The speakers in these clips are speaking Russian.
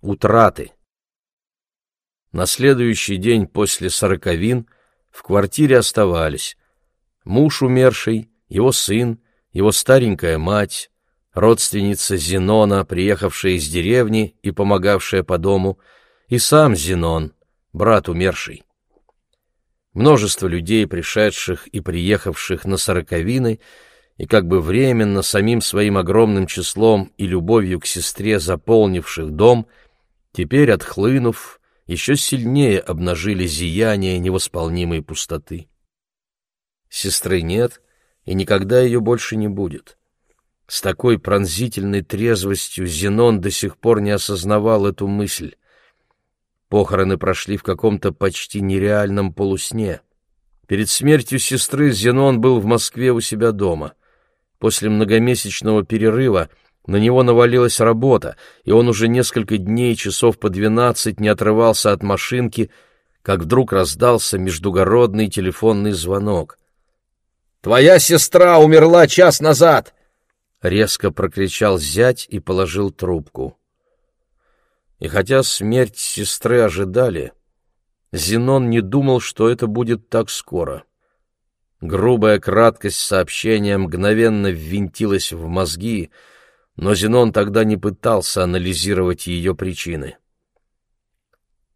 утраты. На следующий день после сороковин в квартире оставались муж умерший, его сын, его старенькая мать, родственница Зенона, приехавшая из деревни и помогавшая по дому, и сам Зенон, брат умерший. Множество людей, пришедших и приехавших на сороковины, и как бы временно самим своим огромным числом и любовью к сестре заполнивших дом, теперь, отхлынув, еще сильнее обнажили зияние невосполнимой пустоты. Сестры нет, и никогда ее больше не будет. С такой пронзительной трезвостью Зенон до сих пор не осознавал эту мысль. Похороны прошли в каком-то почти нереальном полусне. Перед смертью сестры Зенон был в Москве у себя дома. После многомесячного перерыва на него навалилась работа, и он уже несколько дней, часов по двенадцать, не отрывался от машинки, как вдруг раздался междугородный телефонный звонок. «Твоя сестра умерла час назад!» — резко прокричал зять и положил трубку. И хотя смерть сестры ожидали, Зенон не думал, что это будет так скоро. Грубая краткость сообщения мгновенно ввинтилась в мозги, но Зенон тогда не пытался анализировать ее причины.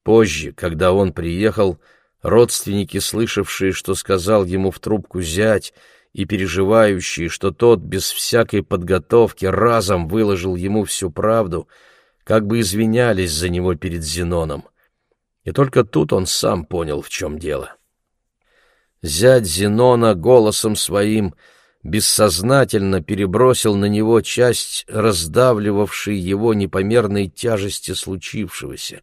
Позже, когда он приехал, родственники, слышавшие, что сказал ему в трубку зять, и переживающие, что тот без всякой подготовки разом выложил ему всю правду — как бы извинялись за него перед Зеноном. И только тут он сам понял, в чем дело. Зять Зенона голосом своим бессознательно перебросил на него часть раздавливавшей его непомерной тяжести случившегося.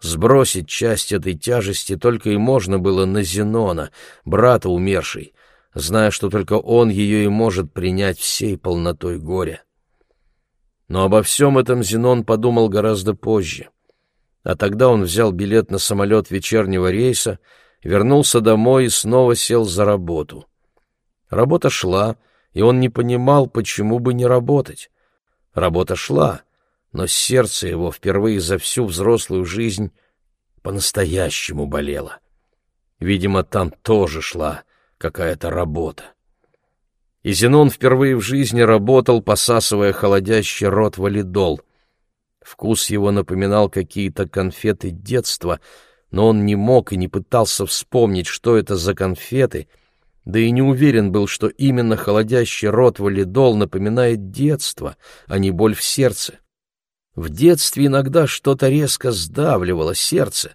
Сбросить часть этой тяжести только и можно было на Зенона, брата умершей, зная, что только он ее и может принять всей полнотой горя. Но обо всем этом Зенон подумал гораздо позже. А тогда он взял билет на самолет вечернего рейса, вернулся домой и снова сел за работу. Работа шла, и он не понимал, почему бы не работать. Работа шла, но сердце его впервые за всю взрослую жизнь по-настоящему болело. Видимо, там тоже шла какая-то работа и Зенон впервые в жизни работал, посасывая холодящий рот валидол. Вкус его напоминал какие-то конфеты детства, но он не мог и не пытался вспомнить, что это за конфеты, да и не уверен был, что именно холодящий рот валидол напоминает детство, а не боль в сердце. В детстве иногда что-то резко сдавливало сердце,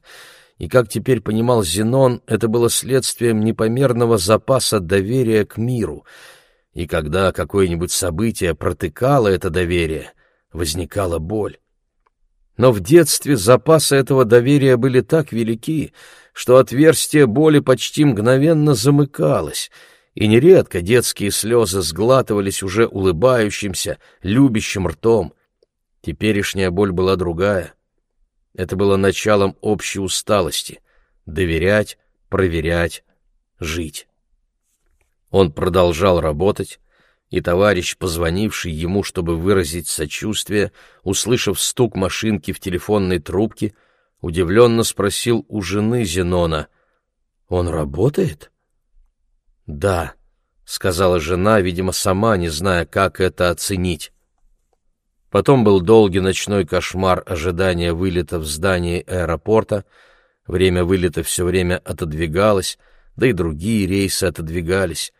и, как теперь понимал Зенон, это было следствием непомерного запаса доверия к миру — и когда какое-нибудь событие протыкало это доверие, возникала боль. Но в детстве запасы этого доверия были так велики, что отверстие боли почти мгновенно замыкалось, и нередко детские слезы сглатывались уже улыбающимся, любящим ртом. Теперешняя боль была другая. Это было началом общей усталости — доверять, проверять, жить. Он продолжал работать, и товарищ, позвонивший ему, чтобы выразить сочувствие, услышав стук машинки в телефонной трубке, удивленно спросил у жены Зенона, «Он работает?» «Да», — сказала жена, видимо, сама не зная, как это оценить. Потом был долгий ночной кошмар ожидания вылета в здании аэропорта. Время вылета все время отодвигалось, да и другие рейсы отодвигались.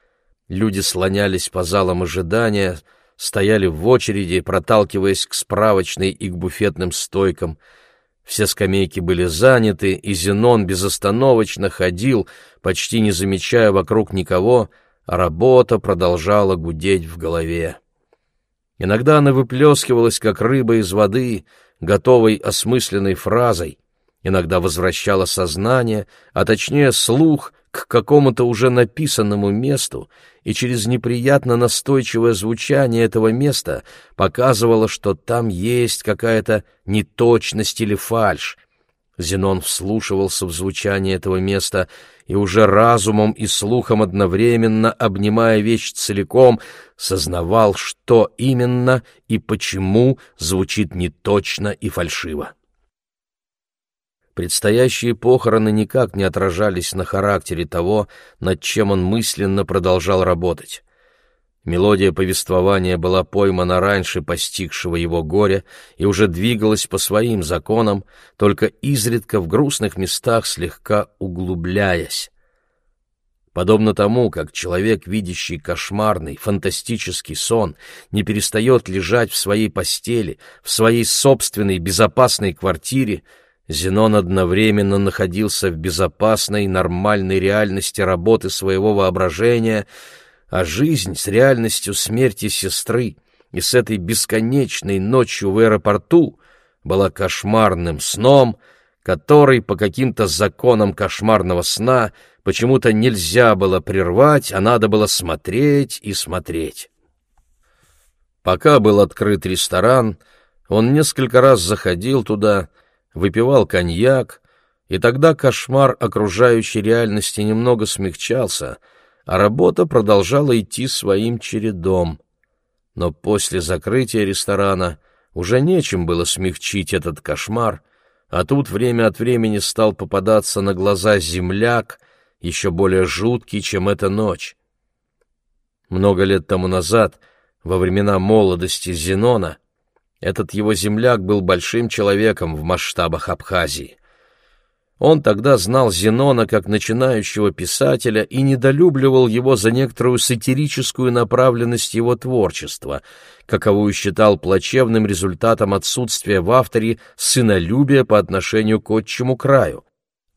Люди слонялись по залам ожидания, стояли в очереди, проталкиваясь к справочной и к буфетным стойкам. Все скамейки были заняты, и Зенон безостановочно ходил, почти не замечая вокруг никого, а работа продолжала гудеть в голове. Иногда она выплескивалась, как рыба из воды, готовой осмысленной фразой, иногда возвращала сознание, а точнее слух, к какому-то уже написанному месту, и через неприятно настойчивое звучание этого места показывало, что там есть какая-то неточность или фальшь. Зенон вслушивался в звучание этого места и уже разумом и слухом одновременно, обнимая вещь целиком, сознавал, что именно и почему звучит неточно и фальшиво. Предстоящие похороны никак не отражались на характере того, над чем он мысленно продолжал работать. Мелодия повествования была поймана раньше постигшего его горя и уже двигалась по своим законам, только изредка в грустных местах слегка углубляясь. Подобно тому, как человек, видящий кошмарный, фантастический сон, не перестает лежать в своей постели, в своей собственной безопасной квартире, Зенон одновременно находился в безопасной, нормальной реальности работы своего воображения — а жизнь с реальностью смерти сестры и с этой бесконечной ночью в аэропорту была кошмарным сном, который по каким-то законам кошмарного сна почему-то нельзя было прервать, а надо было смотреть и смотреть. Пока был открыт ресторан, он несколько раз заходил туда, выпивал коньяк, и тогда кошмар окружающей реальности немного смягчался — а работа продолжала идти своим чередом. Но после закрытия ресторана уже нечем было смягчить этот кошмар, а тут время от времени стал попадаться на глаза земляк, еще более жуткий, чем эта ночь. Много лет тому назад, во времена молодости Зенона, этот его земляк был большим человеком в масштабах Абхазии. Он тогда знал Зенона как начинающего писателя и недолюбливал его за некоторую сатирическую направленность его творчества, каковую считал плачевным результатом отсутствия в авторе сынолюбия по отношению к отчему краю.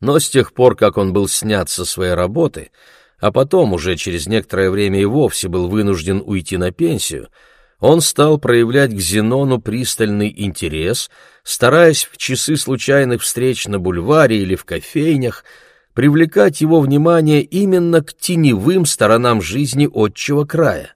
Но с тех пор, как он был снят со своей работы, а потом уже через некоторое время и вовсе был вынужден уйти на пенсию, он стал проявлять к Зенону пристальный интерес, стараясь в часы случайных встреч на бульваре или в кофейнях привлекать его внимание именно к теневым сторонам жизни отчего края.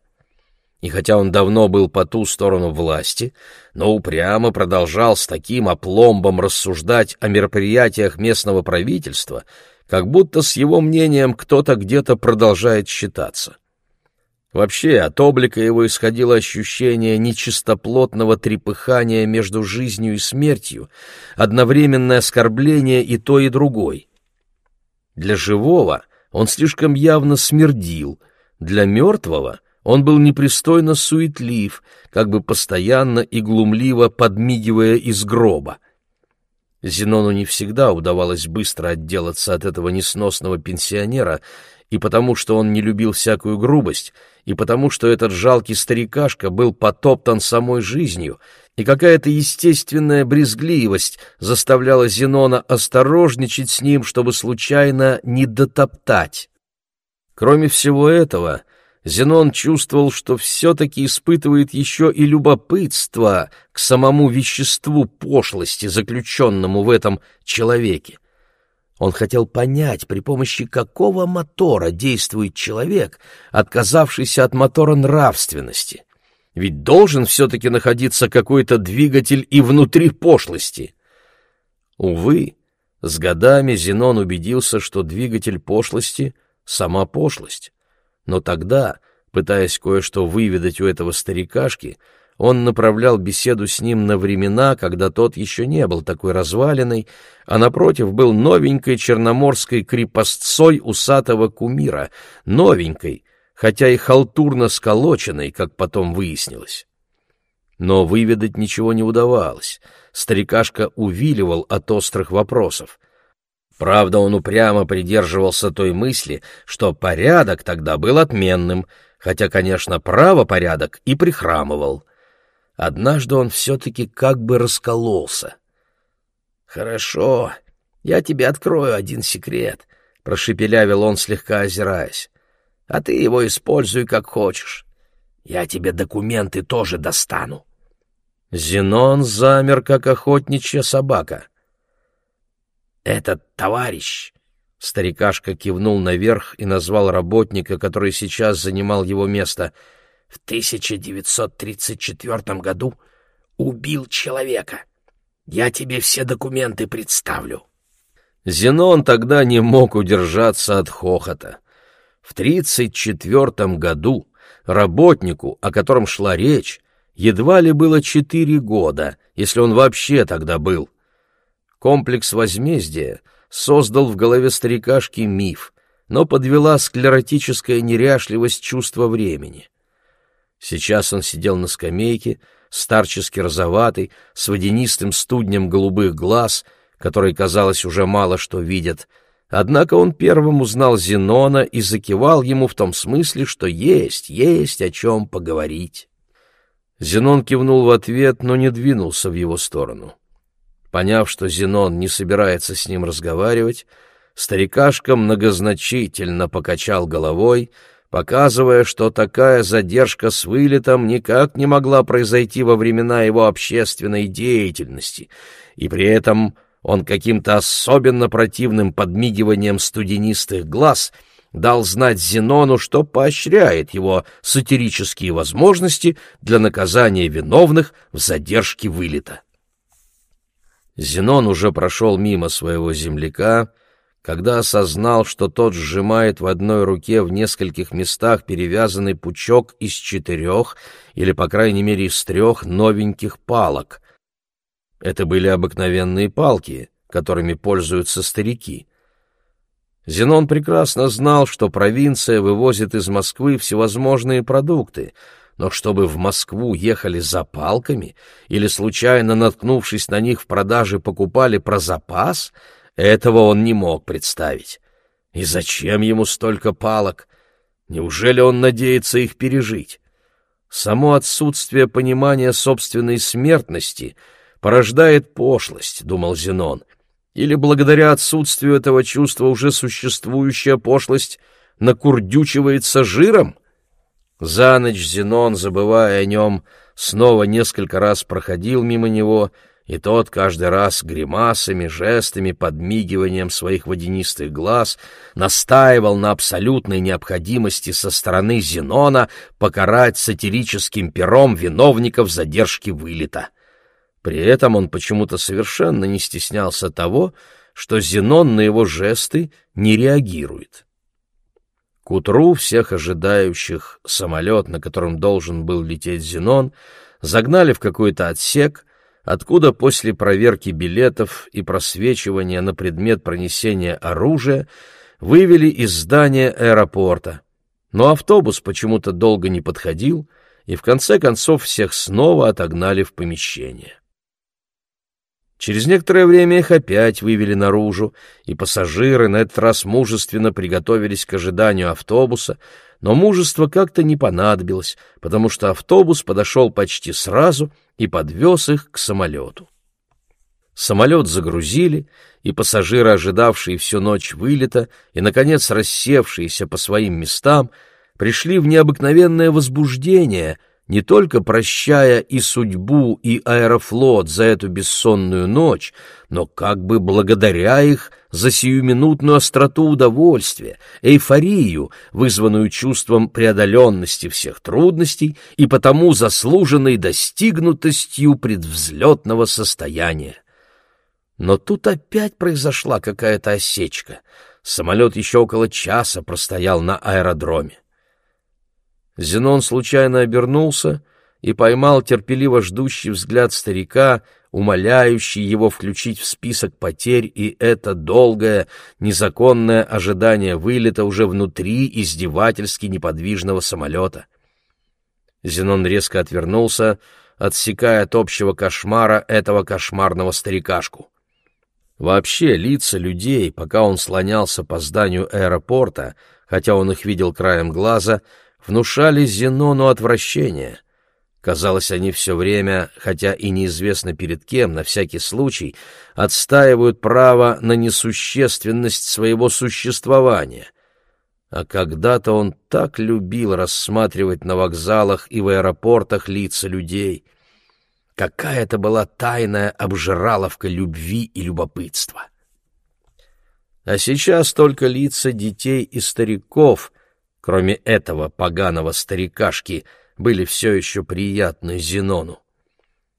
И хотя он давно был по ту сторону власти, но упрямо продолжал с таким опломбом рассуждать о мероприятиях местного правительства, как будто с его мнением кто-то где-то продолжает считаться. Вообще, от облика его исходило ощущение нечистоплотного трепыхания между жизнью и смертью, одновременное оскорбление и то, и другой. Для живого он слишком явно смердил, для мертвого он был непристойно суетлив, как бы постоянно и глумливо подмигивая из гроба. Зенону не всегда удавалось быстро отделаться от этого несносного пенсионера, и потому что он не любил всякую грубость, и потому что этот жалкий старикашка был потоптан самой жизнью, и какая-то естественная брезгливость заставляла Зенона осторожничать с ним, чтобы случайно не дотоптать. Кроме всего этого, Зенон чувствовал, что все-таки испытывает еще и любопытство к самому веществу пошлости, заключенному в этом человеке. Он хотел понять, при помощи какого мотора действует человек, отказавшийся от мотора нравственности. Ведь должен все-таки находиться какой-то двигатель и внутри пошлости. Увы, с годами Зенон убедился, что двигатель пошлости — сама пошлость. Но тогда, пытаясь кое-что выведать у этого старикашки, он направлял беседу с ним на времена, когда тот еще не был такой разваленной, а напротив был новенькой черноморской крепостцой усатого кумира, новенькой, хотя и халтурно сколоченной, как потом выяснилось. Но выведать ничего не удавалось. Старикашка увиливал от острых вопросов. Правда, он упрямо придерживался той мысли, что порядок тогда был отменным, хотя, конечно, правопорядок и прихрамывал. Однажды он все-таки как бы раскололся. «Хорошо, я тебе открою один секрет», — прошепелявил он, слегка озираясь. «А ты его используй как хочешь. Я тебе документы тоже достану». Зенон замер, как охотничья собака. «Этот товарищ...» Старикашка кивнул наверх и назвал работника, который сейчас занимал его место — в 1934 году убил человека. Я тебе все документы представлю. Зенон тогда не мог удержаться от хохота. В тридцать четвертом году работнику, о котором шла речь, едва ли было четыре года, если он вообще тогда был. Комплекс возмездия создал в голове старикашки миф, но подвела склеротическая неряшливость чувства времени. Сейчас он сидел на скамейке, старчески розоватый, с водянистым студнем голубых глаз, которые, казалось, уже мало что видят. Однако он первым узнал Зенона и закивал ему в том смысле, что есть, есть о чем поговорить. Зенон кивнул в ответ, но не двинулся в его сторону. Поняв, что Зенон не собирается с ним разговаривать, старикашка многозначительно покачал головой, показывая, что такая задержка с вылетом никак не могла произойти во времена его общественной деятельности, и при этом он каким-то особенно противным подмигиванием студенистых глаз дал знать Зенону, что поощряет его сатирические возможности для наказания виновных в задержке вылета. Зенон уже прошел мимо своего земляка, когда осознал, что тот сжимает в одной руке в нескольких местах перевязанный пучок из четырех, или, по крайней мере, из трех новеньких палок. Это были обыкновенные палки, которыми пользуются старики. Зенон прекрасно знал, что провинция вывозит из Москвы всевозможные продукты, но чтобы в Москву ехали за палками или, случайно наткнувшись на них в продаже, покупали про запас — этого он не мог представить. И зачем ему столько палок? Неужели он надеется их пережить? Само отсутствие понимания собственной смертности порождает пошлость, думал Зенон. Или благодаря отсутствию этого чувства уже существующая пошлость накурдючивается жиром? За ночь Зенон, забывая о нем, снова несколько раз проходил мимо него — и тот каждый раз гримасами, жестами, подмигиванием своих водянистых глаз настаивал на абсолютной необходимости со стороны Зенона покарать сатирическим пером виновников задержки вылета. При этом он почему-то совершенно не стеснялся того, что Зенон на его жесты не реагирует. К утру всех ожидающих самолет, на котором должен был лететь Зенон, загнали в какой-то отсек — откуда после проверки билетов и просвечивания на предмет пронесения оружия вывели из здания аэропорта. Но автобус почему-то долго не подходил, и в конце концов всех снова отогнали в помещение. Через некоторое время их опять вывели наружу, и пассажиры на этот раз мужественно приготовились к ожиданию автобуса, но мужество как-то не понадобилось, потому что автобус подошел почти сразу и подвез их к самолету. Самолет загрузили, и пассажиры, ожидавшие всю ночь вылета и, наконец, рассевшиеся по своим местам, пришли в необыкновенное возбуждение — не только прощая и судьбу, и аэрофлот за эту бессонную ночь, но как бы благодаря их за сиюминутную остроту удовольствия, эйфорию, вызванную чувством преодоленности всех трудностей и потому заслуженной достигнутостью предвзлетного состояния. Но тут опять произошла какая-то осечка. Самолет еще около часа простоял на аэродроме. Зенон случайно обернулся и поймал терпеливо ждущий взгляд старика, умоляющий его включить в список потерь и это долгое, незаконное ожидание вылета уже внутри издевательски неподвижного самолета. Зенон резко отвернулся, отсекая от общего кошмара этого кошмарного старикашку. Вообще, лица людей, пока он слонялся по зданию аэропорта, хотя он их видел краем глаза, внушали Зенону отвращение. Казалось, они все время, хотя и неизвестно перед кем, на всякий случай, отстаивают право на несущественность своего существования. А когда-то он так любил рассматривать на вокзалах и в аэропортах лица людей. Какая это была тайная обжираловка любви и любопытства. А сейчас только лица детей и стариков — кроме этого поганого старикашки, были все еще приятны Зенону.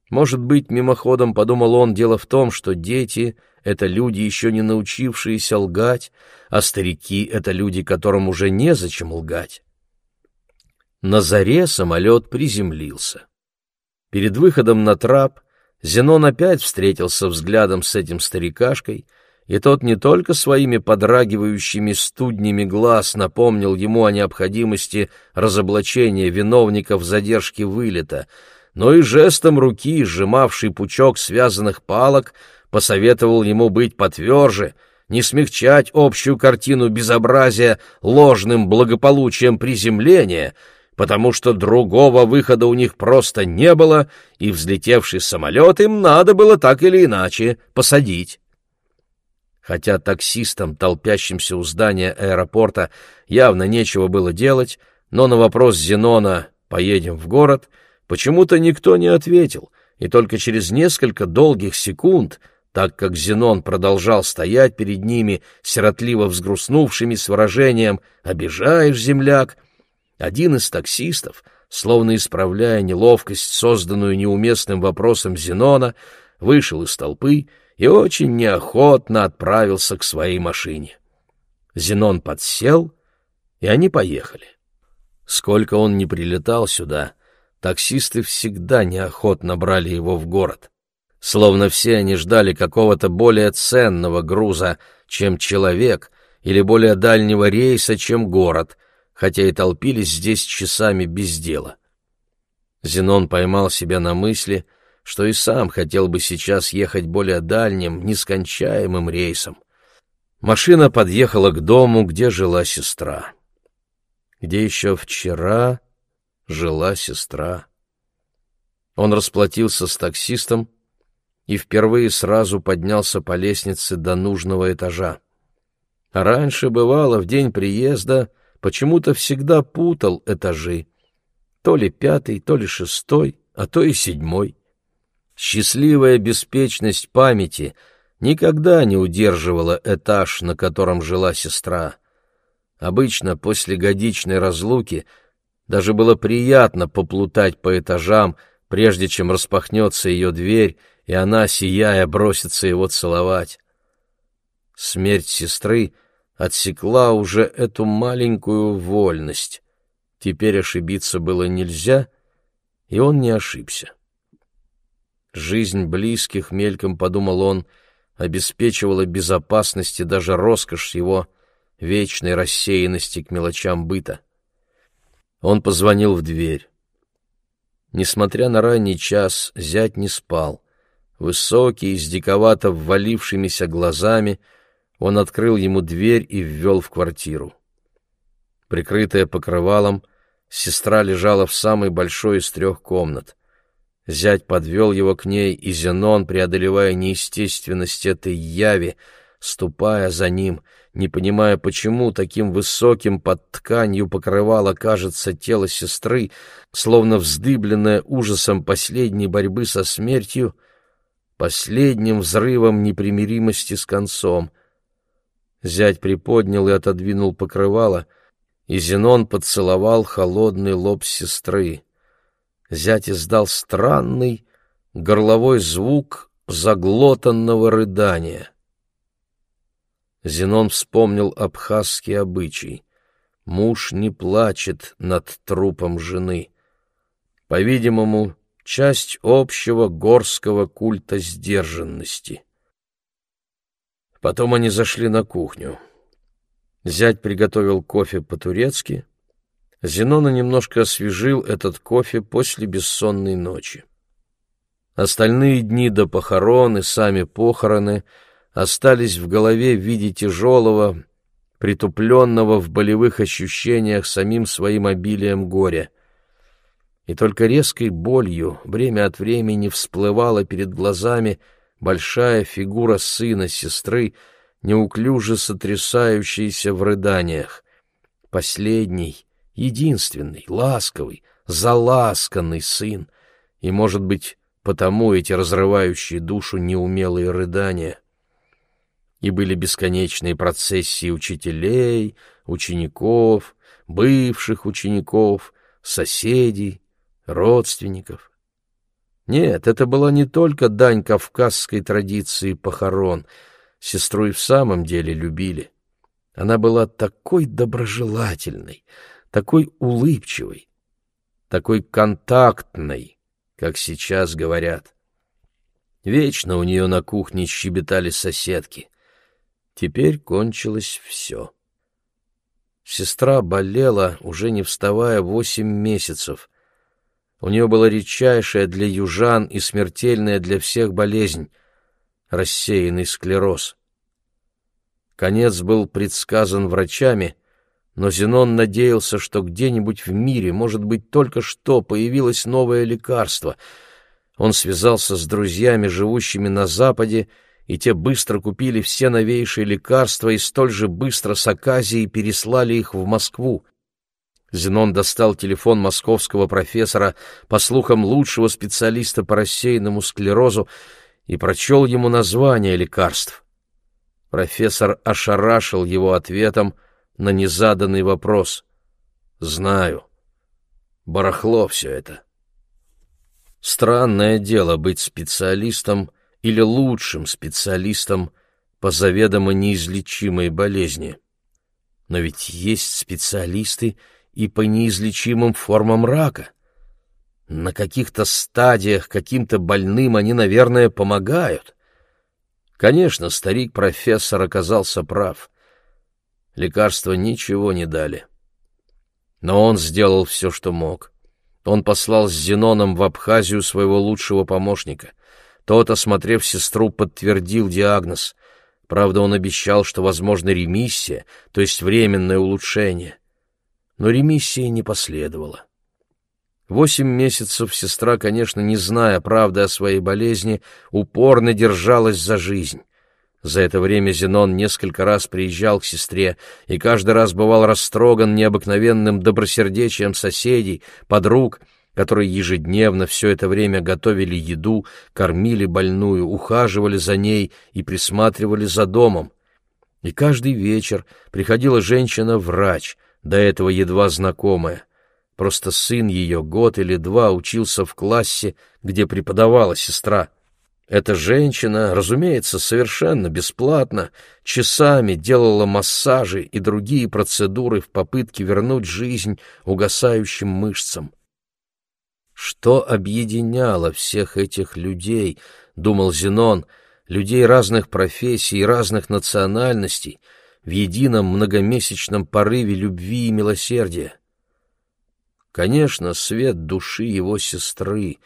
Может быть, мимоходом подумал он, дело в том, что дети — это люди, еще не научившиеся лгать, а старики — это люди, которым уже незачем лгать. На заре самолет приземлился. Перед выходом на трап Зенон опять встретился взглядом с этим старикашкой, и тот не только своими подрагивающими студнями глаз напомнил ему о необходимости разоблачения виновников задержки вылета, но и жестом руки, сжимавший пучок связанных палок, посоветовал ему быть потверже, не смягчать общую картину безобразия ложным благополучием приземления — потому что другого выхода у них просто не было, и взлетевший самолет им надо было так или иначе посадить. Хотя таксистам, толпящимся у здания аэропорта, явно нечего было делать, но на вопрос Зенона «поедем в город» почему-то никто не ответил, и только через несколько долгих секунд так как Зенон продолжал стоять перед ними, сиротливо взгрустнувшими с выражением «Обижаешь, земляк!», один из таксистов, словно исправляя неловкость, созданную неуместным вопросом Зенона, вышел из толпы и очень неохотно отправился к своей машине. Зенон подсел, и они поехали. Сколько он не прилетал сюда, таксисты всегда неохотно брали его в город. Словно все они ждали какого-то более ценного груза, чем человек, или более дальнего рейса, чем город — хотя и толпились здесь часами без дела. Зенон поймал себя на мысли, что и сам хотел бы сейчас ехать более дальним, нескончаемым рейсом. Машина подъехала к дому, где жила сестра. Где еще вчера жила сестра. Он расплатился с таксистом и впервые сразу поднялся по лестнице до нужного этажа. А раньше, бывало, в день приезда почему-то всегда путал этажи. То ли пятый, то ли шестой, а то и седьмой. Счастливая беспечность памяти никогда не удерживала этаж, на котором жила сестра. Обычно после годичной разлуки даже было приятно поплутать по этажам, прежде чем распахнется ее дверь, и она, сияя, бросится его целовать. Смерть сестры отсекла уже эту маленькую вольность. Теперь ошибиться было нельзя, и он не ошибся. Жизнь близких, мельком подумал он, обеспечивала безопасность и даже роскошь его вечной рассеянности к мелочам быта. Он позвонил в дверь. Несмотря на ранний час, зять не спал. Высокий, с диковато ввалившимися глазами — он открыл ему дверь и ввел в квартиру. Прикрытая покрывалом, сестра лежала в самой большой из трех комнат. Зять подвел его к ней, и Зенон, преодолевая неестественность этой яви, ступая за ним, не понимая, почему таким высоким под тканью покрывало кажется тело сестры, словно вздыбленное ужасом последней борьбы со смертью, последним взрывом непримиримости с концом — Зять приподнял и отодвинул покрывало, и Зенон поцеловал холодный лоб сестры. Зять издал странный горловой звук заглотанного рыдания. Зенон вспомнил абхазский обычай. Муж не плачет над трупом жены. По-видимому, часть общего горского культа сдержанности. Потом они зашли на кухню. Зять приготовил кофе по-турецки. Зенона немножко освежил этот кофе после бессонной ночи. Остальные дни до похорон и сами похороны остались в голове в виде тяжелого, притупленного в болевых ощущениях самим своим обилием горя. И только резкой болью время от времени всплывала перед глазами — большая фигура сына сестры, неуклюже сотрясающаяся в рыданиях. Последний, единственный, ласковый, заласканный сын, и, может быть, потому эти разрывающие душу неумелые рыдания. И были бесконечные процессии учителей, учеников, бывших учеников, соседей, родственников. Нет, это была не только дань кавказской традиции похорон. Сестру и в самом деле любили. Она была такой доброжелательной, такой улыбчивой, такой контактной, как сейчас говорят. Вечно у нее на кухне щебетали соседки. Теперь кончилось все. Сестра болела, уже не вставая, восемь месяцев. У нее была редчайшая для южан и смертельная для всех болезнь — рассеянный склероз. Конец был предсказан врачами, но Зенон надеялся, что где-нибудь в мире, может быть, только что появилось новое лекарство. Он связался с друзьями, живущими на Западе, и те быстро купили все новейшие лекарства и столь же быстро с Аказией переслали их в Москву. Зенон достал телефон московского профессора, по слухам лучшего специалиста по рассеянному склерозу, и прочел ему название лекарств. Профессор ошарашил его ответом на незаданный вопрос. «Знаю. Барахло все это». Странное дело быть специалистом или лучшим специалистом по заведомо неизлечимой болезни. Но ведь есть специалисты и по неизлечимым формам рака. На каких-то стадиях каким-то больным они, наверное, помогают. Конечно, старик-профессор оказался прав. Лекарства ничего не дали. Но он сделал все, что мог. Он послал с Зеноном в Абхазию своего лучшего помощника. Тот, осмотрев сестру, подтвердил диагноз. Правда, он обещал, что возможна ремиссия, то есть временное улучшение. Но ремиссии не последовало. Восемь месяцев сестра, конечно, не зная правды о своей болезни, упорно держалась за жизнь. За это время Зенон несколько раз приезжал к сестре и каждый раз бывал растроган необыкновенным добросердечием соседей, подруг, которые ежедневно все это время готовили еду, кормили больную, ухаживали за ней и присматривали за домом. И каждый вечер приходила женщина-врач, до этого едва знакомая. Просто сын ее год или два учился в классе, где преподавала сестра. Эта женщина, разумеется, совершенно бесплатно, часами делала массажи и другие процедуры в попытке вернуть жизнь угасающим мышцам. Что объединяло всех этих людей, думал Зенон, людей разных профессий и разных национальностей, в едином многомесячном порыве любви и милосердия? Конечно, свет души его сестры,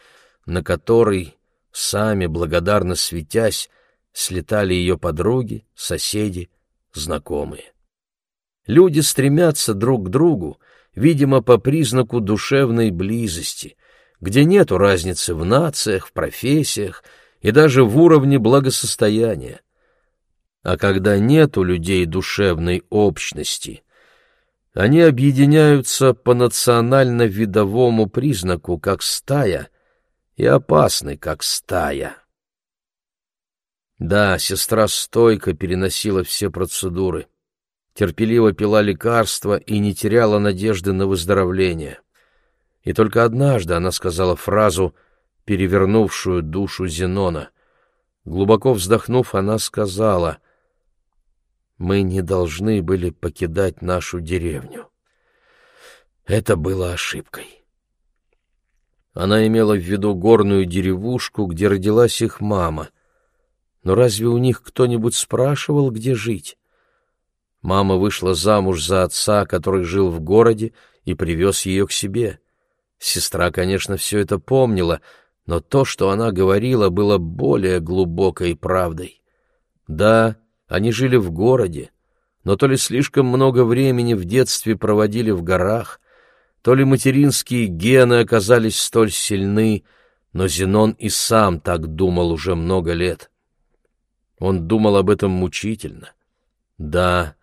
на который Сами, благодарно светясь, слетали ее подруги, соседи, знакомые. Люди стремятся друг к другу, видимо, по признаку душевной близости, где нету разницы в нациях, в профессиях и даже в уровне благосостояния. А когда нет у людей душевной общности, они объединяются по национально-видовому признаку, как стая, и опасны, как стая. Да, сестра стойко переносила все процедуры, терпеливо пила лекарства и не теряла надежды на выздоровление. И только однажды она сказала фразу, перевернувшую душу Зенона. Глубоко вздохнув, она сказала, «Мы не должны были покидать нашу деревню. Это было ошибкой». Она имела в виду горную деревушку, где родилась их мама. Но разве у них кто-нибудь спрашивал, где жить? Мама вышла замуж за отца, который жил в городе, и привез ее к себе. Сестра, конечно, все это помнила, но то, что она говорила, было более глубокой правдой. Да, они жили в городе, но то ли слишком много времени в детстве проводили в горах, то ли материнские гены оказались столь сильны, но Зенон и сам так думал уже много лет. Он думал об этом мучительно. Да,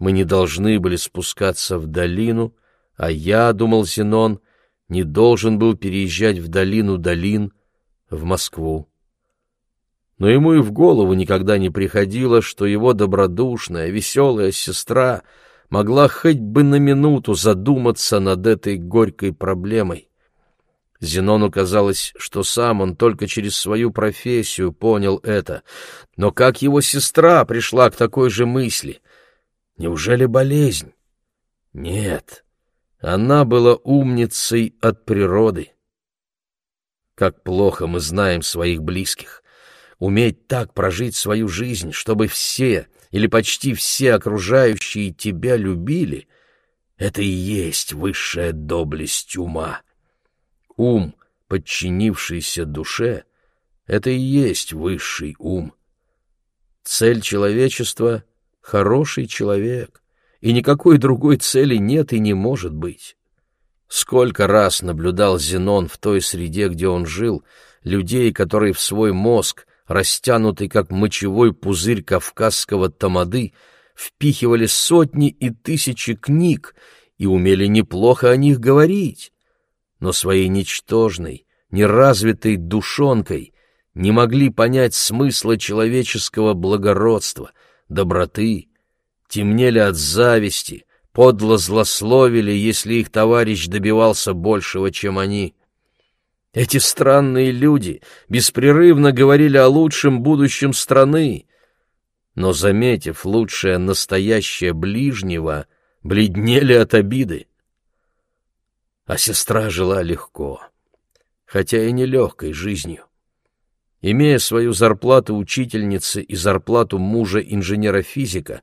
мы не должны были спускаться в долину, а я, думал Зенон, не должен был переезжать в долину долин, в Москву. Но ему и в голову никогда не приходило, что его добродушная, веселая сестра — могла хоть бы на минуту задуматься над этой горькой проблемой. Зенону казалось, что сам он только через свою профессию понял это. Но как его сестра пришла к такой же мысли? Неужели болезнь? Нет, она была умницей от природы. Как плохо мы знаем своих близких. Уметь так прожить свою жизнь, чтобы все или почти все окружающие тебя любили — это и есть высшая доблесть ума. Ум, подчинившийся душе, это и есть высший ум. Цель человечества — хороший человек, и никакой другой цели нет и не может быть. Сколько раз наблюдал Зенон в той среде, где он жил, людей, которые в свой мозг, растянутый как мочевой пузырь кавказского тамады, впихивали сотни и тысячи книг и умели неплохо о них говорить но своей ничтожной, неразвитой душонкой не могли понять смысла человеческого благородства, доброты, темнели от зависти, подло злословили, если их товарищ добивался большего, чем они. Эти странные люди беспрерывно говорили о лучшем будущем страны, но, заметив лучшее настоящее ближнего, бледнели от обиды а сестра жила легко, хотя и нелегкой жизнью. Имея свою зарплату учительницы и зарплату мужа инженера-физика,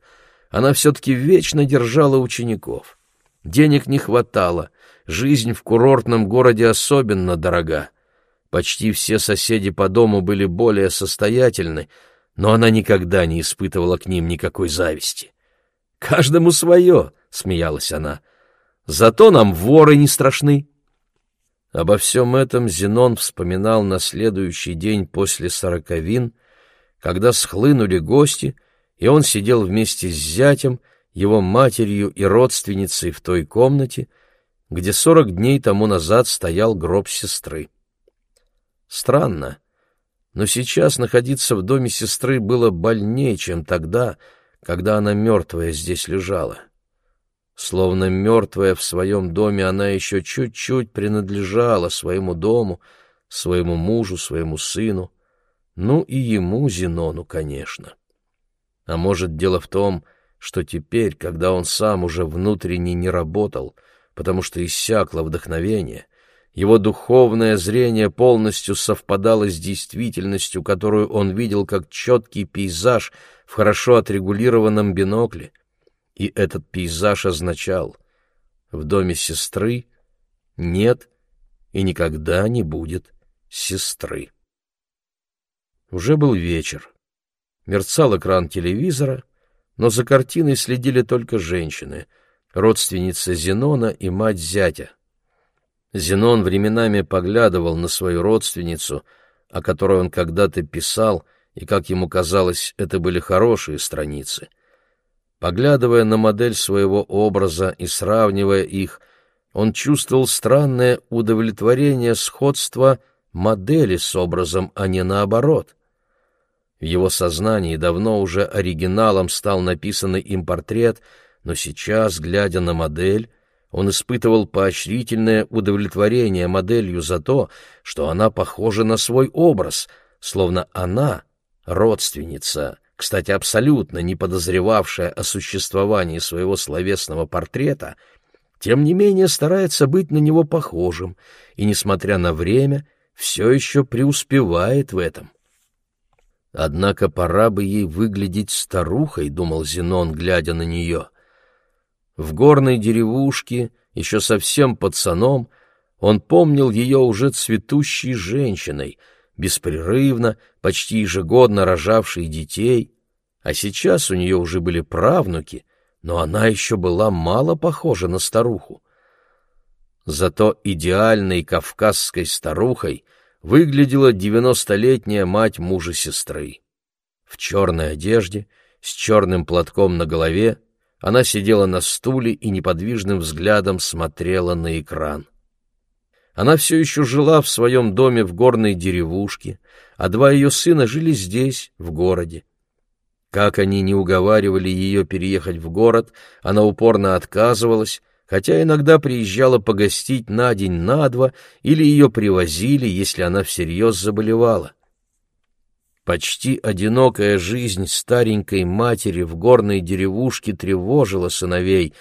она все-таки вечно держала учеников. Денег не хватало, жизнь в курортном городе особенно дорога. Почти все соседи по дому были более состоятельны, но она никогда не испытывала к ним никакой зависти. «Каждому свое», — смеялась она, — Зато нам воры не страшны. Обо всем этом Зенон вспоминал на следующий день после сороковин, когда схлынули гости, и он сидел вместе с зятем, его матерью и родственницей в той комнате, где сорок дней тому назад стоял гроб сестры. Странно, но сейчас находиться в доме сестры было больнее, чем тогда, когда она мертвая здесь лежала. Словно мертвая в своем доме, она еще чуть-чуть принадлежала своему дому, своему мужу, своему сыну, ну и ему, Зенону, конечно. А может, дело в том, что теперь, когда он сам уже внутренне не работал, потому что иссякло вдохновение, его духовное зрение полностью совпадало с действительностью, которую он видел как четкий пейзаж в хорошо отрегулированном бинокле — и этот пейзаж означал «в доме сестры нет и никогда не будет сестры». Уже был вечер. Мерцал экран телевизора, но за картиной следили только женщины, родственница Зенона и мать зятя. Зенон временами поглядывал на свою родственницу, о которой он когда-то писал, и, как ему казалось, это были хорошие страницы — Поглядывая на модель своего образа и сравнивая их, он чувствовал странное удовлетворение сходства модели с образом, а не наоборот. В его сознании давно уже оригиналом стал написанный им портрет, но сейчас, глядя на модель, он испытывал поощрительное удовлетворение моделью за то, что она похожа на свой образ, словно она — родственница, кстати, абсолютно не подозревавшая о существовании своего словесного портрета, тем не менее старается быть на него похожим и, несмотря на время, все еще преуспевает в этом. Однако пора бы ей выглядеть старухой, — думал Зенон, глядя на нее. В горной деревушке, еще совсем пацаном, он помнил ее уже цветущей женщиной — беспрерывно, почти ежегодно рожавшей детей, а сейчас у нее уже были правнуки, но она еще была мало похожа на старуху. Зато идеальной кавказской старухой выглядела девяностолетняя мать мужа сестры. В черной одежде, с черным платком на голове, она сидела на стуле и неподвижным взглядом смотрела на экран. Она все еще жила в своем доме в горной деревушке, а два ее сына жили здесь, в городе. Как они не уговаривали ее переехать в город, она упорно отказывалась, хотя иногда приезжала погостить на день, на два, или ее привозили, если она всерьез заболевала. Почти одинокая жизнь старенькой матери в горной деревушке тревожила сыновей,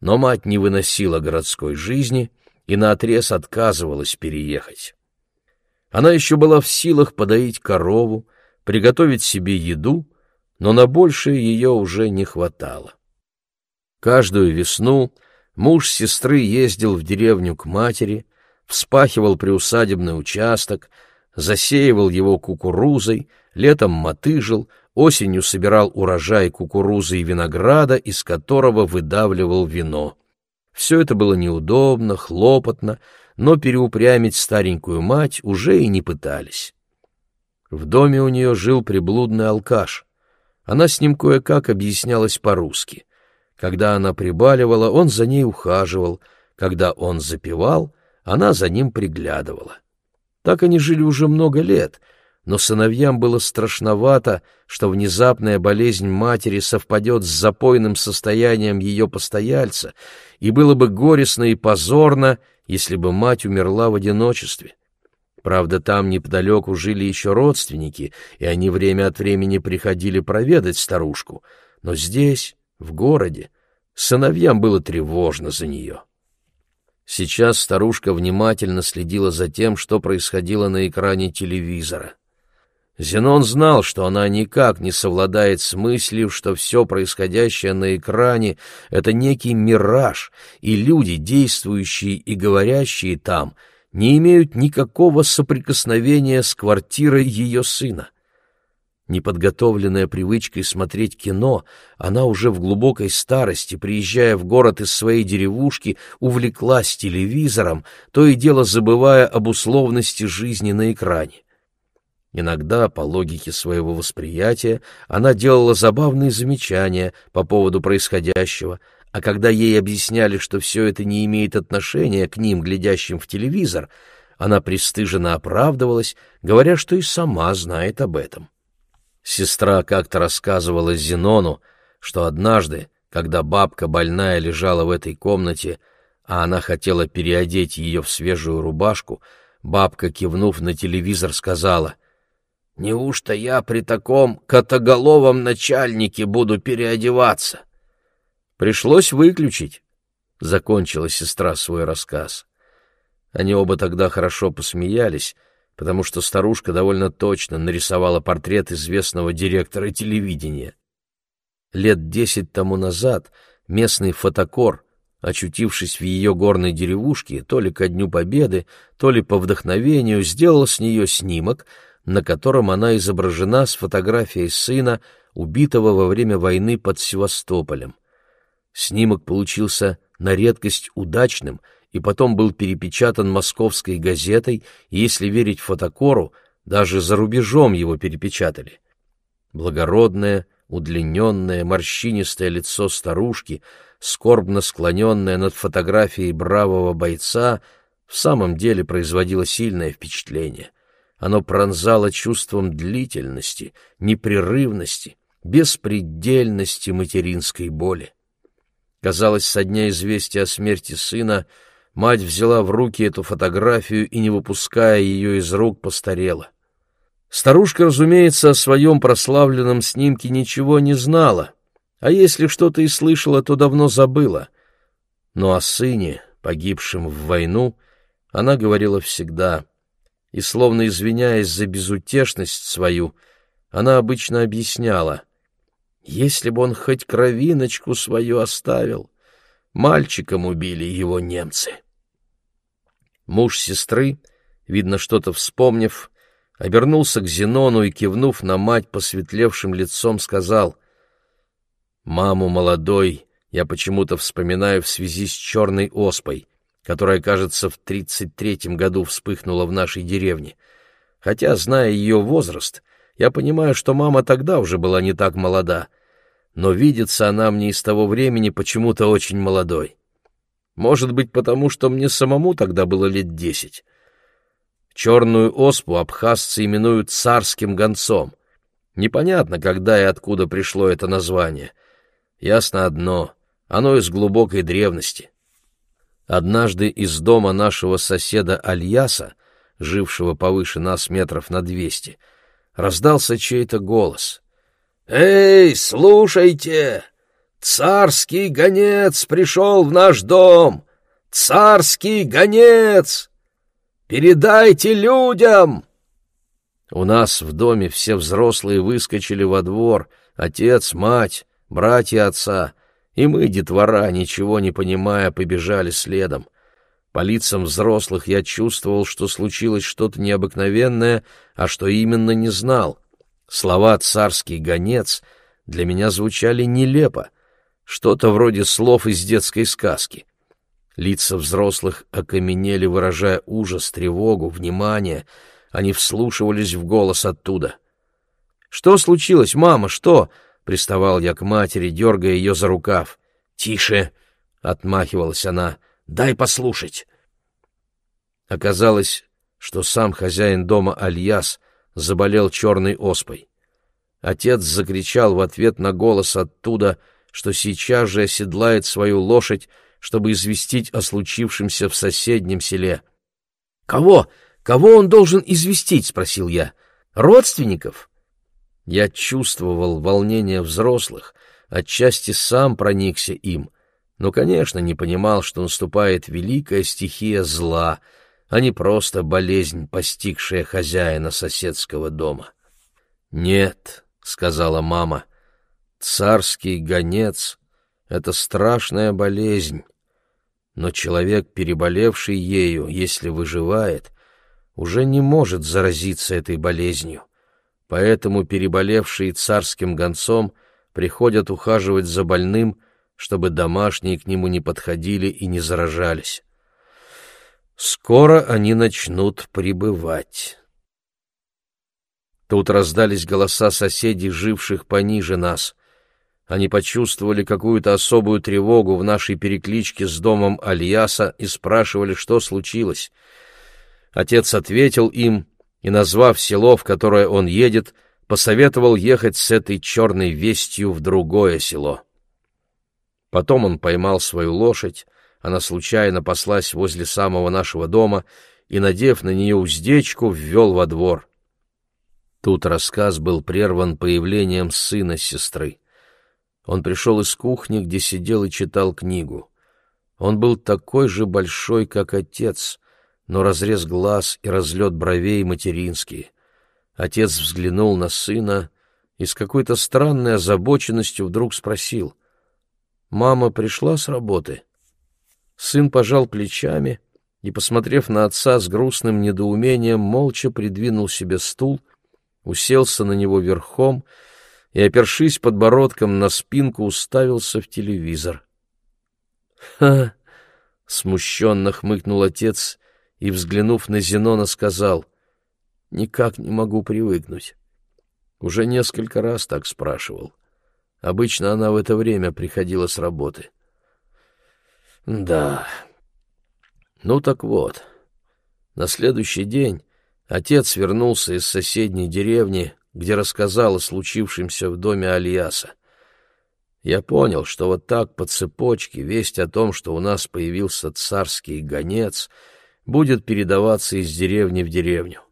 но мать не выносила городской жизни и наотрез отказывалась переехать. Она еще была в силах подоить корову, приготовить себе еду, но на большее ее уже не хватало. Каждую весну муж сестры ездил в деревню к матери, вспахивал приусадебный участок, засеивал его кукурузой, летом мотыжил, осенью собирал урожай кукурузы и винограда, из которого выдавливал вино. Все это было неудобно, хлопотно, но переупрямить старенькую мать уже и не пытались. В доме у нее жил приблудный алкаш. Она с ним кое-как объяснялась по-русски. Когда она прибаливала, он за ней ухаживал, когда он запивал, она за ним приглядывала. Так они жили уже много лет — но сыновьям было страшновато, что внезапная болезнь матери совпадет с запойным состоянием ее постояльца, и было бы горестно и позорно, если бы мать умерла в одиночестве. Правда, там неподалеку жили еще родственники, и они время от времени приходили проведать старушку, но здесь, в городе, сыновьям было тревожно за нее. Сейчас старушка внимательно следила за тем, что происходило на экране телевизора. Зенон знал, что она никак не совладает с мыслью, что все происходящее на экране — это некий мираж, и люди, действующие и говорящие там, не имеют никакого соприкосновения с квартирой ее сына. Неподготовленная привычкой смотреть кино, она уже в глубокой старости, приезжая в город из своей деревушки, увлеклась телевизором, то и дело забывая об условности жизни на экране. Иногда, по логике своего восприятия, она делала забавные замечания по поводу происходящего, а когда ей объясняли, что все это не имеет отношения к ним, глядящим в телевизор, она пристыженно оправдывалась, говоря, что и сама знает об этом. Сестра как-то рассказывала Зенону, что однажды, когда бабка больная лежала в этой комнате, а она хотела переодеть ее в свежую рубашку, бабка, кивнув на телевизор, сказала — Неужто я при таком котоголовом начальнике буду переодеваться? Пришлось выключить, — закончила сестра свой рассказ. Они оба тогда хорошо посмеялись, потому что старушка довольно точно нарисовала портрет известного директора телевидения. Лет десять тому назад местный фотокор, очутившись в ее горной деревушке, то ли ко Дню Победы, то ли по вдохновению, сделал с нее снимок — на котором она изображена с фотографией сына, убитого во время войны под Севастополем. Снимок получился на редкость удачным и потом был перепечатан московской газетой, и, если верить фотокору, даже за рубежом его перепечатали. Благородное, удлиненное, морщинистое лицо старушки, скорбно склоненное над фотографией бравого бойца, в самом деле производило сильное впечатление — оно пронзало чувством длительности, непрерывности, беспредельности материнской боли. Казалось, со дня известия о смерти сына мать взяла в руки эту фотографию и, не выпуская ее из рук, постарела. Старушка, разумеется, о своем прославленном снимке ничего не знала, а если что-то и слышала, то давно забыла. Но о сыне, погибшем в войну, она говорила всегда — и, словно извиняясь за безутешность свою, она обычно объясняла, «Если бы он хоть кровиночку свою оставил, мальчиком убили его немцы». Муж сестры, видно, что-то вспомнив, обернулся к Зенону и, кивнув на мать посветлевшим лицом, сказал, «Маму молодой я почему-то вспоминаю в связи с черной оспой которая, кажется, в тридцать третьем году вспыхнула в нашей деревне. Хотя, зная ее возраст, я понимаю, что мама тогда уже была не так молода, но видится она мне из того времени почему-то очень молодой. Может быть, потому что мне самому тогда было лет десять. Черную оспу абхазцы именуют царским гонцом. Непонятно, когда и откуда пришло это название. Ясно одно — оно из глубокой древности. Однажды из дома нашего соседа Альяса, жившего повыше нас метров на двести, раздался чей-то голос. «Эй, слушайте! Царский гонец пришел в наш дом! Царский гонец! Передайте людям!» У нас в доме все взрослые выскочили во двор, отец, мать, братья отца, и мы, детвора, ничего не понимая, побежали следом. По лицам взрослых я чувствовал, что случилось что-то необыкновенное, а что именно не знал. Слова «царский гонец» для меня звучали нелепо, что-то вроде слов из детской сказки. Лица взрослых окаменели, выражая ужас, тревогу, внимание. Они вслушивались в голос оттуда. «Что случилось, мама, что?» Приставал я к матери, дергая ее за рукав. «Тише!» — отмахивалась она. «Дай послушать!» Оказалось, что сам хозяин дома Альяс заболел черной оспой. Отец закричал в ответ на голос оттуда, что сейчас же оседлает свою лошадь, чтобы известить о случившемся в соседнем селе. «Кого? Кого он должен известить?» — спросил я. «Родственников?» Я чувствовал волнение взрослых, отчасти сам проникся им, но, конечно, не понимал, что наступает великая стихия зла, а не просто болезнь, постигшая хозяина соседского дома. «Нет», — сказала мама, — «царский гонец — это страшная болезнь, но человек, переболевший ею, если выживает, уже не может заразиться этой болезнью поэтому переболевшие царским гонцом приходят ухаживать за больным, чтобы домашние к нему не подходили и не заражались. Скоро они начнут прибывать. Тут раздались голоса соседей, живших пониже нас. Они почувствовали какую-то особую тревогу в нашей перекличке с домом Альяса и спрашивали, что случилось. Отец ответил им, и, назвав село, в которое он едет, посоветовал ехать с этой черной вестью в другое село. Потом он поймал свою лошадь, она случайно паслась возле самого нашего дома и, надев на нее уздечку, ввел во двор. Тут рассказ был прерван появлением сына сестры. Он пришел из кухни, где сидел и читал книгу. Он был такой же большой, как отец, но разрез глаз и разлет бровей материнские. Отец взглянул на сына и с какой-то странной озабоченностью вдруг спросил. «Мама пришла с работы?» Сын пожал плечами и, посмотрев на отца с грустным недоумением, молча придвинул себе стул, уселся на него верхом и, опершись подбородком на спинку, уставился в телевизор. «Ха!» — смущенно хмыкнул отец и, взглянув на Зенона, сказал, «Никак не могу привыкнуть». Уже несколько раз так спрашивал. Обычно она в это время приходила с работы. Да. Ну так вот. На следующий день отец вернулся из соседней деревни, где рассказал о случившемся в доме Алиаса. Я понял, что вот так по цепочке весть о том, что у нас появился царский гонец — будет передаваться из деревни в деревню.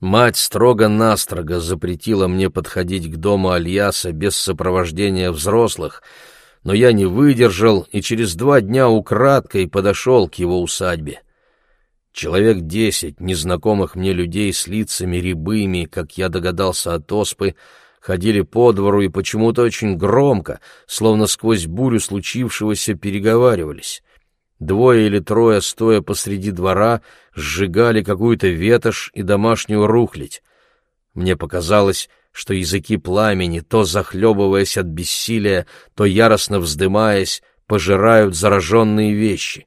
Мать строго-настрого запретила мне подходить к дому Альяса без сопровождения взрослых, но я не выдержал и через два дня украдкой подошел к его усадьбе. Человек десять незнакомых мне людей с лицами рябыми, как я догадался от оспы, ходили по двору и почему-то очень громко, словно сквозь бурю случившегося, переговаривались. Двое или трое, стоя посреди двора, сжигали какую-то ветошь и домашнюю рухлядь. Мне показалось, что языки пламени, то захлебываясь от бессилия, то яростно вздымаясь, пожирают зараженные вещи.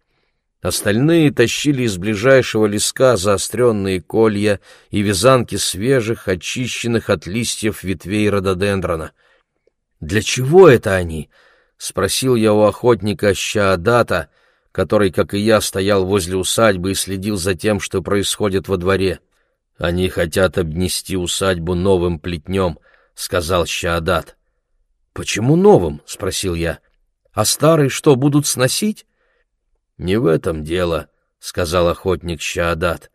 Остальные тащили из ближайшего леска заостренные колья и вязанки свежих, очищенных от листьев ветвей рододендрона. «Для чего это они?» — спросил я у охотника Щаадата, который, как и я, стоял возле усадьбы и следил за тем, что происходит во дворе. «Они хотят обнести усадьбу новым плетнем», — сказал Щаадат. «Почему новым?» — спросил я. «А старые что, будут сносить?» «Не в этом дело», — сказал охотник Щаадат.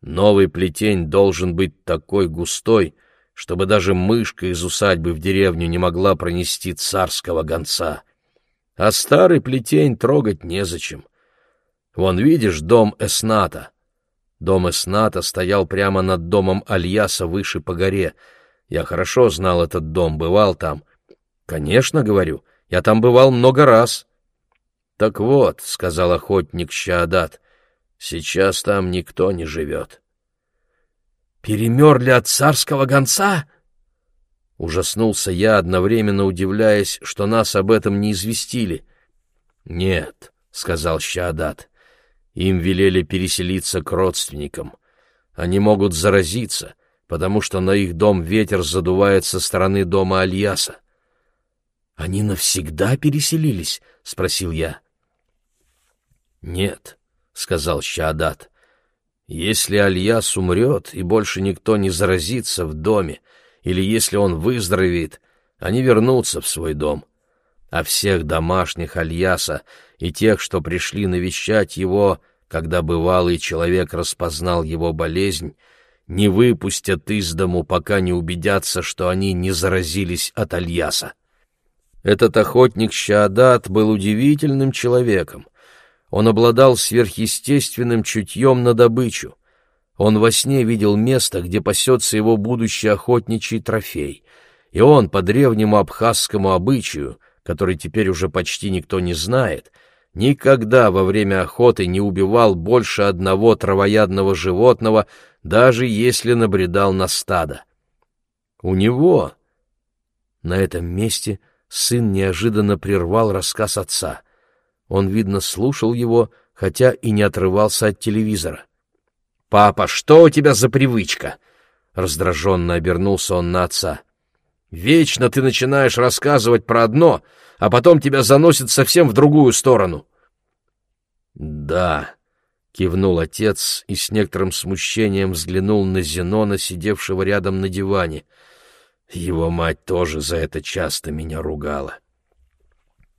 «Новый плетень должен быть такой густой, чтобы даже мышка из усадьбы в деревню не могла пронести царского гонца. А старый плетень трогать незачем. Вон, видишь, дом Эсната. Дом Эсната стоял прямо над домом Альяса выше по горе. Я хорошо знал этот дом, бывал там. Конечно, говорю, я там бывал много раз. Так вот, — сказал охотник Щаадат, — сейчас там никто не живет. Перемерли от царского гонца? Ужаснулся я, одновременно удивляясь, что нас об этом не известили. Нет, — сказал Щаадат, — им велели переселиться к родственникам. Они могут заразиться, потому что на их дом ветер задувает со стороны дома Альяса. «Они навсегда переселились?» — спросил я. «Нет», — сказал Щаадат, если Альяс умрет, и больше никто не заразится в доме, или если он выздоровеет, они вернутся в свой дом. А всех домашних Альяса и тех, что пришли навещать его, когда бывалый человек распознал его болезнь, не выпустят из дому, пока не убедятся, что они не заразились от Альяса. Этот охотник Щаадат был удивительным человеком. Он обладал сверхъестественным чутьем на добычу. Он во сне видел место, где пасется его будущий охотничий трофей, и он по древнему абхазскому обычаю, который теперь уже почти никто не знает, никогда во время охоты не убивал больше одного травоядного животного, даже если набредал на стадо. У него на этом месте сын неожиданно прервал рассказ отца — он, видно, слушал его, хотя и не отрывался от телевизора. «Папа, что у тебя за привычка?» Раздраженно обернулся он на отца. «Вечно ты начинаешь рассказывать про одно, а потом тебя заносит совсем в другую сторону». «Да», — кивнул отец и с некоторым смущением взглянул на Зенона, сидевшего рядом на диване. Его мать тоже за это часто меня ругала.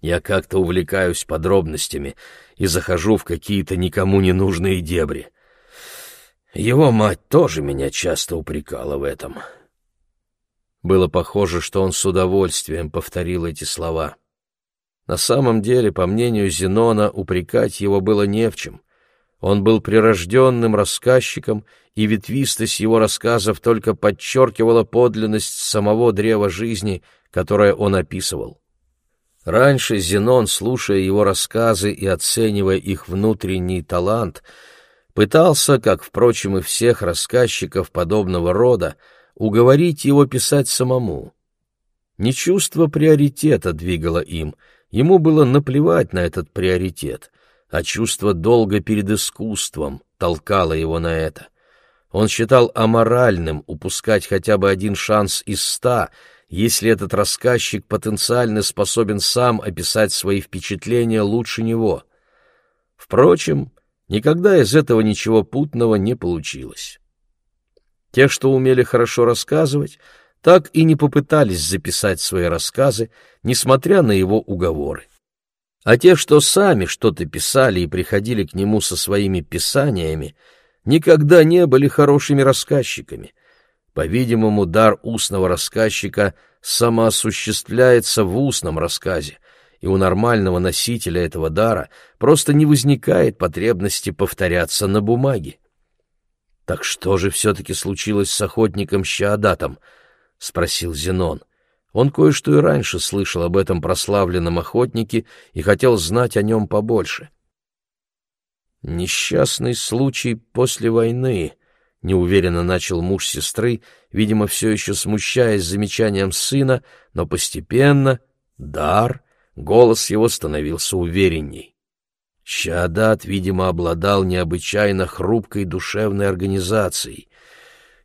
Я как-то увлекаюсь подробностями и захожу в какие-то никому не нужные дебри. Его мать тоже меня часто упрекала в этом. Было похоже, что он с удовольствием повторил эти слова. На самом деле, по мнению Зенона, упрекать его было не в чем. Он был прирожденным рассказчиком, и ветвистость его рассказов только подчеркивала подлинность самого древа жизни, которое он описывал. Раньше Зенон, слушая его рассказы и оценивая их внутренний талант, пытался, как, впрочем, и всех рассказчиков подобного рода, уговорить его писать самому. Не чувство приоритета двигало им, ему было наплевать на этот приоритет, а чувство долга перед искусством толкало его на это. Он считал аморальным упускать хотя бы один шанс из ста — если этот рассказчик потенциально способен сам описать свои впечатления лучше него. Впрочем, никогда из этого ничего путного не получилось. Те, что умели хорошо рассказывать, так и не попытались записать свои рассказы, несмотря на его уговоры. А те, что сами что-то писали и приходили к нему со своими писаниями, никогда не были хорошими рассказчиками — по-видимому, дар устного рассказчика самоосуществляется в устном рассказе, и у нормального носителя этого дара просто не возникает потребности повторяться на бумаге. «Так что же все-таки случилось с охотником Щаадатом?» — спросил Зенон. Он кое-что и раньше слышал об этом прославленном охотнике и хотел знать о нем побольше. «Несчастный случай после войны», неуверенно начал муж сестры, видимо, все еще смущаясь замечанием сына, но постепенно, дар, голос его становился уверенней. Щадат, видимо, обладал необычайно хрупкой душевной организацией.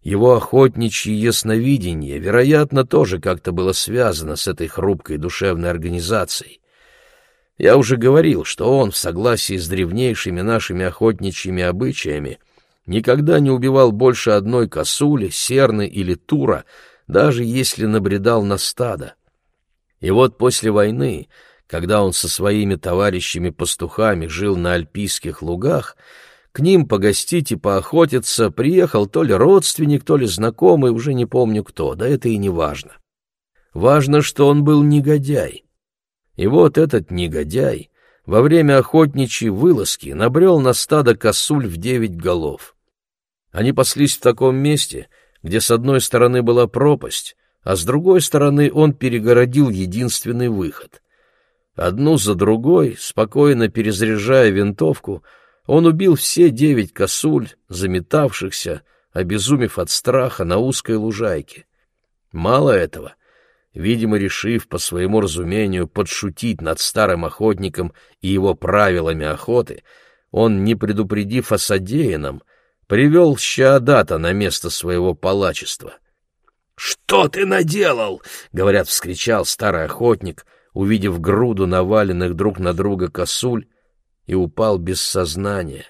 Его охотничье ясновидение, вероятно, тоже как-то было связано с этой хрупкой душевной организацией. Я уже говорил, что он, в согласии с древнейшими нашими охотничьими обычаями, никогда не убивал больше одной косули, серны или тура, даже если набредал на стадо. И вот после войны, когда он со своими товарищами-пастухами жил на альпийских лугах, к ним погостить и поохотиться приехал то ли родственник, то ли знакомый, уже не помню кто, да это и не важно. Важно, что он был негодяй. И вот этот негодяй во время охотничьей вылазки набрел на стадо косуль в девять голов. Они паслись в таком месте, где с одной стороны была пропасть, а с другой стороны он перегородил единственный выход. Одну за другой, спокойно перезаряжая винтовку, он убил все девять косуль, заметавшихся, обезумев от страха на узкой лужайке. Мало этого, видимо, решив по своему разумению подшутить над старым охотником и его правилами охоты, он, не предупредив о содеянном, привел Щаадата на место своего палачества. «Что ты наделал?» — говорят, вскричал старый охотник, увидев груду наваленных друг на друга косуль, и упал без сознания.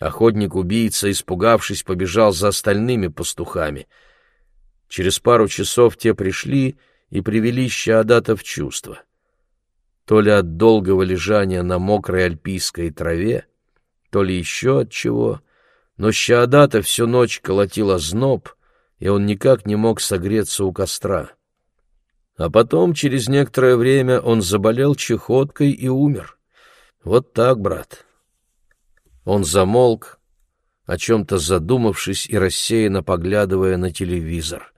Охотник-убийца, испугавшись, побежал за остальными пастухами. Через пару часов те пришли и привели Щаадата в чувство. То ли от долгого лежания на мокрой альпийской траве, то ли еще от чего, но Щаадата всю ночь колотила зноб, и он никак не мог согреться у костра. А потом, через некоторое время, он заболел чехоткой и умер. Вот так, брат. Он замолк, о чем-то задумавшись и рассеянно поглядывая на телевизор.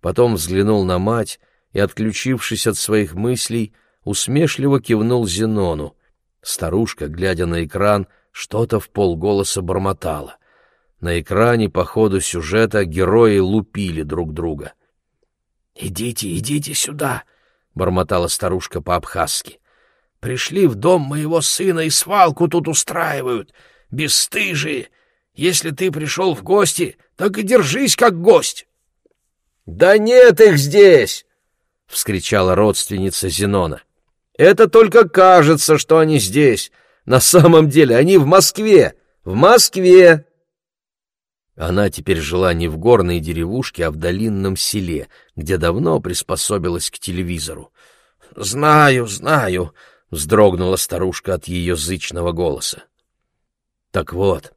Потом взглянул на мать и, отключившись от своих мыслей, усмешливо кивнул Зенону. Старушка, глядя на экран, что-то в полголоса бормотала. На экране по ходу сюжета герои лупили друг друга. «Идите, идите сюда!» — бормотала старушка по-абхазски. Пришли в дом моего сына и свалку тут устраивают. Бесстыжие! Если ты пришел в гости, так и держись как гость!» «Да нет их здесь!» — вскричала родственница Зенона. «Это только кажется, что они здесь. На самом деле они в Москве! В Москве!» Она теперь жила не в горной деревушке, а в долинном селе, где давно приспособилась к телевизору. «Знаю, знаю», вздрогнула старушка от ее зычного голоса. Так вот,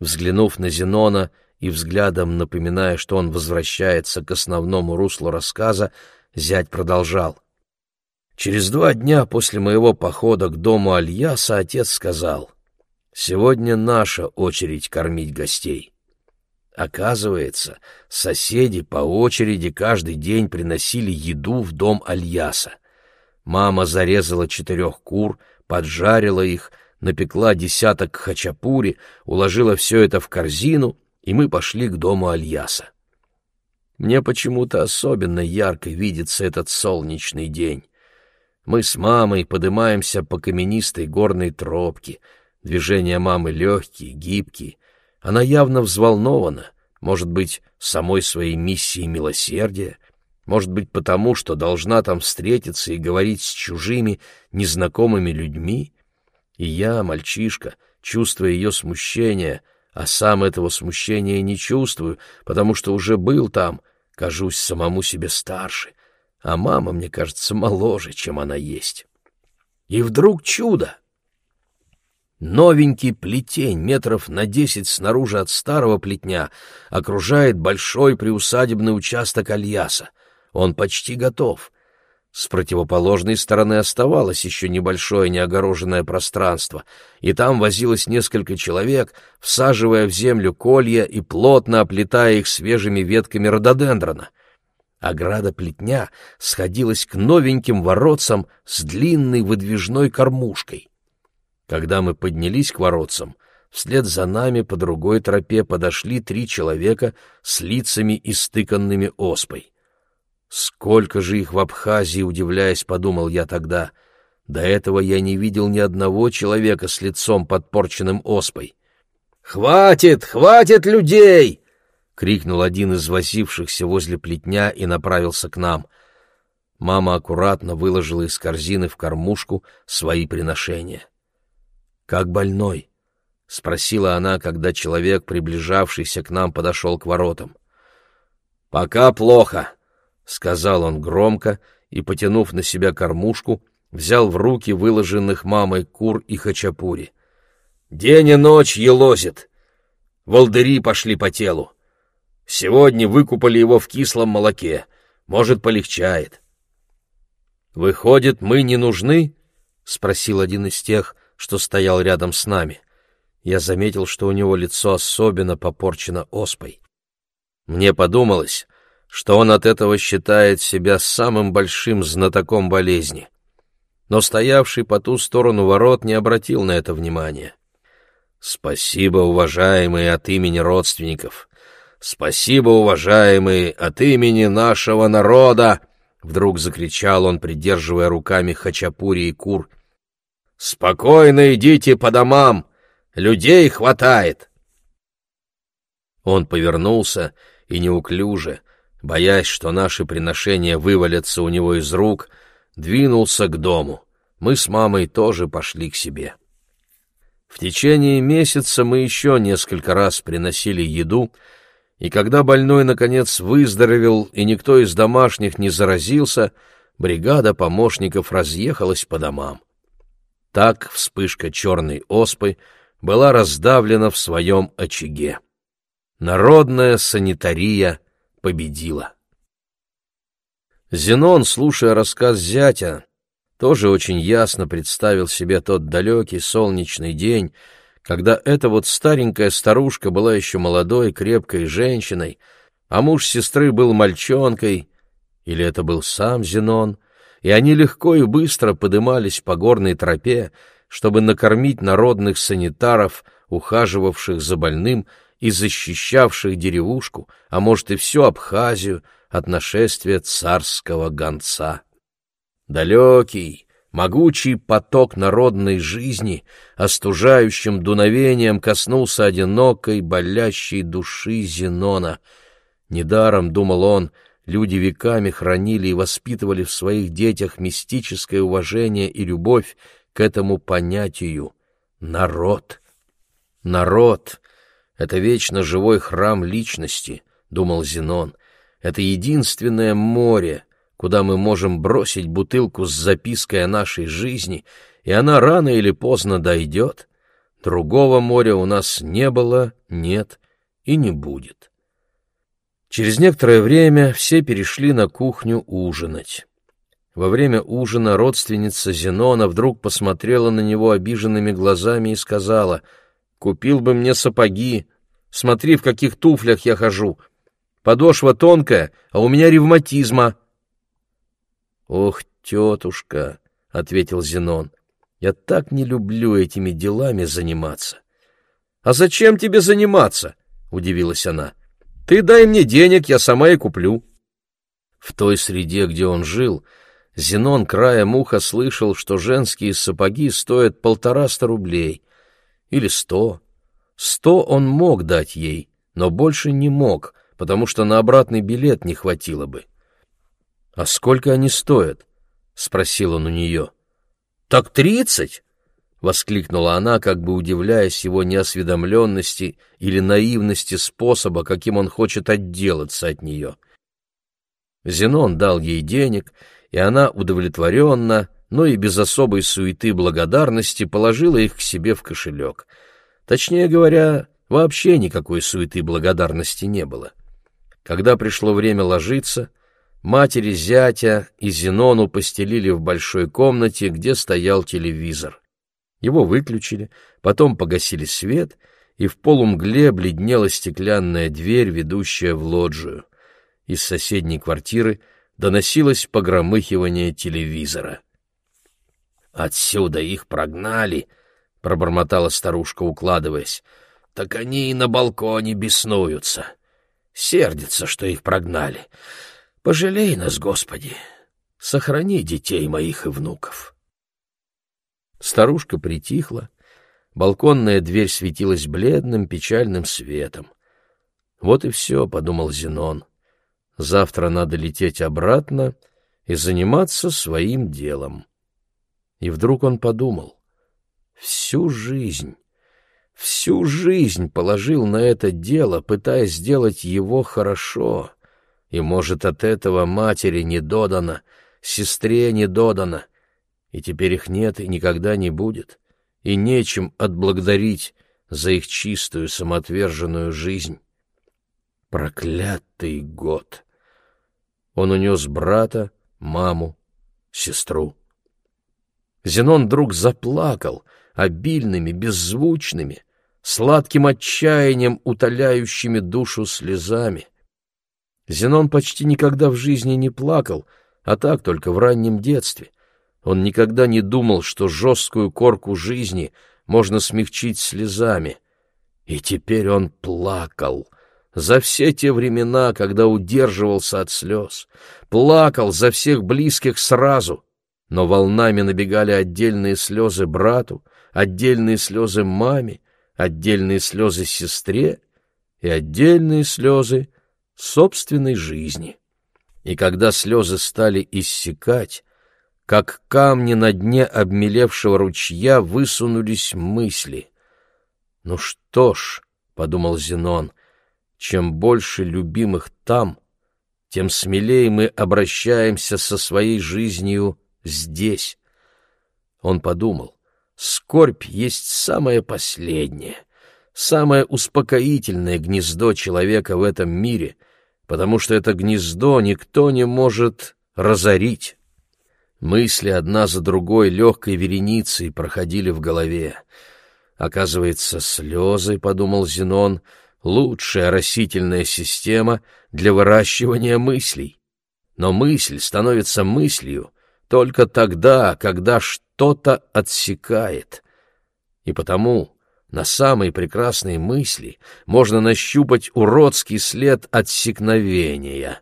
взглянув на Зенона и взглядом напоминая, что он возвращается к основному руслу рассказа, зять продолжал. Через два дня после моего похода к дому Альяса отец сказал, «Сегодня наша очередь кормить гостей». Оказывается, соседи по очереди каждый день приносили еду в дом Альяса — Мама зарезала четырех кур, поджарила их, напекла десяток хачапури, уложила все это в корзину, и мы пошли к дому Альяса. Мне почему-то особенно ярко видится этот солнечный день. Мы с мамой поднимаемся по каменистой горной тропке. Движения мамы легкие, гибкие. Она явно взволнована, может быть, самой своей миссией милосердия, может быть, потому, что должна там встретиться и говорить с чужими, незнакомыми людьми? И я, мальчишка, чувствуя ее смущение, а сам этого смущения не чувствую, потому что уже был там, кажусь самому себе старше, а мама, мне кажется, моложе, чем она есть. И вдруг чудо! Новенький плетень метров на десять снаружи от старого плетня окружает большой приусадебный участок Альяса. Он почти готов. С противоположной стороны оставалось еще небольшое неогороженное пространство, и там возилось несколько человек, всаживая в землю колья и плотно оплетая их свежими ветками рододендрона. Ограда плетня сходилась к новеньким воротцам с длинной выдвижной кормушкой. Когда мы поднялись к воротцам, вслед за нами по другой тропе подошли три человека с лицами истыканными оспой. Сколько же их в Абхазии, удивляясь, подумал я тогда. До этого я не видел ни одного человека с лицом подпорченным оспой. «Хватит, хватит людей!» — крикнул один из возившихся возле плетня и направился к нам. Мама аккуратно выложила из корзины в кормушку свои приношения. «Как больной?» — спросила она, когда человек, приближавшийся к нам, подошел к воротам. «Пока плохо», — сказал он громко и, потянув на себя кормушку, взял в руки выложенных мамой кур и хачапури. «День и ночь елозит. Волдыри пошли по телу. Сегодня выкупали его в кислом молоке. Может, полегчает». «Выходит, мы не нужны?» — спросил один из тех, что стоял рядом с нами. Я заметил, что у него лицо особенно попорчено оспой. Мне подумалось, что он от этого считает себя самым большим знатоком болезни. Но стоявший по ту сторону ворот не обратил на это внимания. «Спасибо, уважаемые, от имени родственников! Спасибо, уважаемые, от имени нашего народа!» Вдруг закричал он, придерживая руками хачапури и кур. «Спокойно идите по домам! Людей хватает!» Он повернулся и неуклюже, боясь, что наши приношения вывалятся у него из рук, двинулся к дому. Мы с мамой тоже пошли к себе. В течение месяца мы еще несколько раз приносили еду, и когда больной, наконец, выздоровел и никто из домашних не заразился, бригада помощников разъехалась по домам. Так вспышка черной оспы была раздавлена в своем очаге. Народная санитария победила. Зенон, слушая рассказ зятя, тоже очень ясно представил себе тот далекий солнечный день, когда эта вот старенькая старушка была еще молодой, крепкой женщиной, а муж сестры был мальчонкой, или это был сам Зенон, и они легко и быстро подымались по горной тропе, чтобы накормить народных санитаров, ухаживавших за больным и защищавших деревушку, а может и всю Абхазию от нашествия царского гонца. Далекий, могучий поток народной жизни остужающим дуновением коснулся одинокой, болящей души Зенона. Недаром, думал он, люди веками хранили и воспитывали в своих детях мистическое уважение и любовь к этому понятию — народ. Народ — это вечно живой храм личности, — думал Зенон. Это единственное море, куда мы можем бросить бутылку с запиской о нашей жизни, и она рано или поздно дойдет. Другого моря у нас не было, нет и не будет. Через некоторое время все перешли на кухню ужинать. Во время ужина родственница Зенона вдруг посмотрела на него обиженными глазами и сказала, «Купил бы мне сапоги, смотри, в каких туфлях я хожу. Подошва тонкая, а у меня ревматизма». «Ох, тетушка», — ответил Зенон, — «я так не люблю этими делами заниматься». «А зачем тебе заниматься?» — удивилась она. «Ты дай мне денег, я сама и куплю». В той среде, где он жил, Зенон краем уха слышал, что женские сапоги стоят полтораста рублей. Или сто. Сто он мог дать ей, но больше не мог, потому что на обратный билет не хватило бы. «А сколько они стоят?» — спросил он у нее. «Так тридцать!» — воскликнула она, как бы удивляясь его неосведомленности или наивности способа, каким он хочет отделаться от нее. Зенон дал ей денег, и она удовлетворенно, но и без особой суеты благодарности положила их к себе в кошелек. Точнее говоря, вообще никакой суеты благодарности не было. Когда пришло время ложиться, Матери зятя и Зенону постелили в большой комнате, где стоял телевизор. Его выключили, потом погасили свет, и в полумгле бледнела стеклянная дверь, ведущая в лоджию. Из соседней квартиры доносилось погромыхивание телевизора. «Отсюда их прогнали», — пробормотала старушка, укладываясь. «Так они и на балконе беснуются. Сердятся, что их прогнали. Пожалей нас, Господи, сохрани детей моих и внуков. Старушка притихла, балконная дверь светилась бледным печальным светом. Вот и все, — подумал Зенон. Завтра надо лететь обратно и заниматься своим делом. И вдруг он подумал. Всю жизнь, всю жизнь положил на это дело, пытаясь сделать его хорошо — и, может, от этого матери не додано, сестре не додано, и теперь их нет и никогда не будет, и нечем отблагодарить за их чистую самоотверженную жизнь. Проклятый год! Он унес брата, маму, сестру. Зенон вдруг заплакал обильными, беззвучными, сладким отчаянием, утоляющими душу слезами. Зенон почти никогда в жизни не плакал, а так только в раннем детстве. Он никогда не думал, что жесткую корку жизни можно смягчить слезами. И теперь он плакал за все те времена, когда удерживался от слез, плакал за всех близких сразу, но волнами набегали отдельные слезы брату, отдельные слезы маме, отдельные слезы сестре и отдельные слезы собственной жизни. И когда слезы стали иссякать, как камни на дне обмелевшего ручья высунулись мысли. «Ну что ж», — подумал Зенон, — «чем больше любимых там, тем смелее мы обращаемся со своей жизнью здесь. Он подумал, скорбь есть самое последнее, самое успокоительное гнездо человека в этом мире, потому что это гнездо никто не может разорить. Мысли одна за другой легкой вереницей проходили в голове. Оказывается, слезы, — подумал Зенон, — лучшая растительная система для выращивания мыслей. Но мысль становится мыслью, только тогда, когда что-то отсекает. И потому на самые прекрасные мысли можно нащупать уродский след отсекновения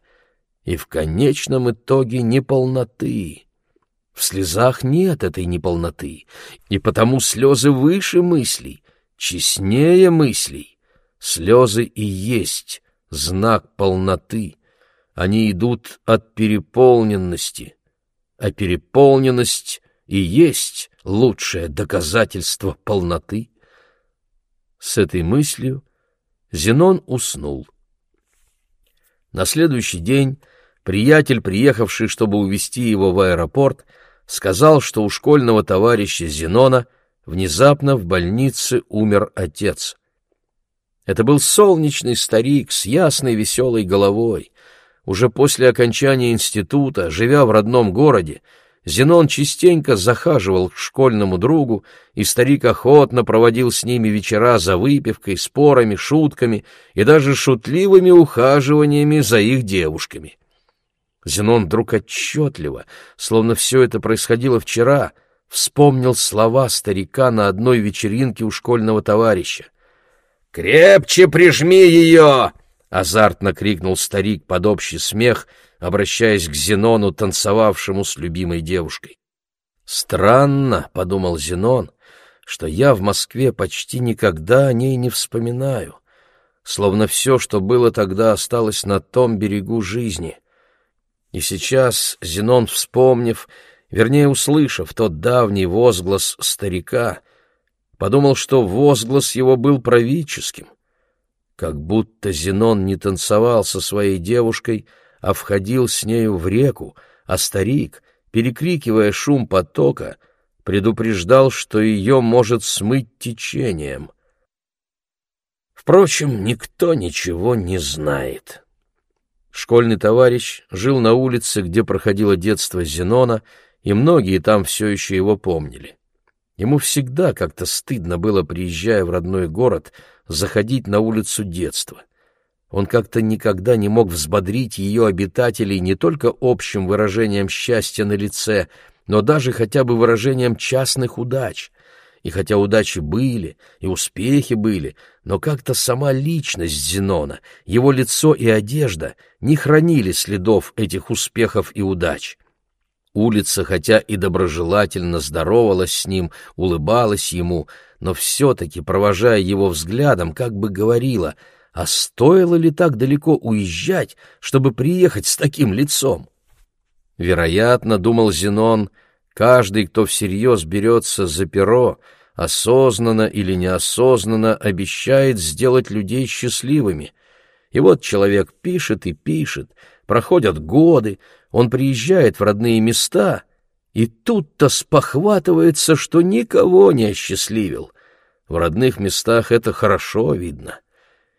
и в конечном итоге неполноты. В слезах нет этой неполноты, и потому слезы выше мыслей, честнее мыслей. Слезы и есть знак полноты. Они идут от переполненности, а переполненность и есть лучшее доказательство полноты. С этой мыслью Зенон уснул. На следующий день приятель, приехавший, чтобы увезти его в аэропорт, сказал, что у школьного товарища Зенона внезапно в больнице умер отец. Это был солнечный старик с ясной веселой головой, уже после окончания института, живя в родном городе, Зенон частенько захаживал к школьному другу, и старик охотно проводил с ними вечера за выпивкой, спорами, шутками и даже шутливыми ухаживаниями за их девушками. Зенон вдруг отчетливо, словно все это происходило вчера, вспомнил слова старика на одной вечеринке у школьного товарища. «Крепче прижми ее!» Азартно крикнул старик под общий смех, обращаясь к Зенону, танцевавшему с любимой девушкой. «Странно», — подумал Зенон, — «что я в Москве почти никогда о ней не вспоминаю, словно все, что было тогда, осталось на том берегу жизни». И сейчас Зенон, вспомнив, вернее, услышав тот давний возглас старика, подумал, что возглас его был правительским, как будто Зенон не танцевал со своей девушкой, а входил с нею в реку, а старик, перекрикивая шум потока, предупреждал, что ее может смыть течением. Впрочем, никто ничего не знает. Школьный товарищ жил на улице, где проходило детство Зенона, и многие там все еще его помнили. Ему всегда как-то стыдно было, приезжая в родной город, заходить на улицу детства. Он как-то никогда не мог взбодрить ее обитателей не только общим выражением счастья на лице, но даже хотя бы выражением частных удач. И хотя удачи были, и успехи были, но как-то сама личность Зенона, его лицо и одежда не хранили следов этих успехов и удач. Улица, хотя и доброжелательно здоровалась с ним, улыбалась ему, но все-таки, провожая его взглядом, как бы говорила, а стоило ли так далеко уезжать, чтобы приехать с таким лицом? Вероятно, думал Зенон, каждый, кто всерьез берется за перо, осознанно или неосознанно обещает сделать людей счастливыми. И вот человек пишет и пишет, проходят годы, он приезжает в родные места, И тут-то спохватывается, что никого не осчастливил. В родных местах это хорошо видно.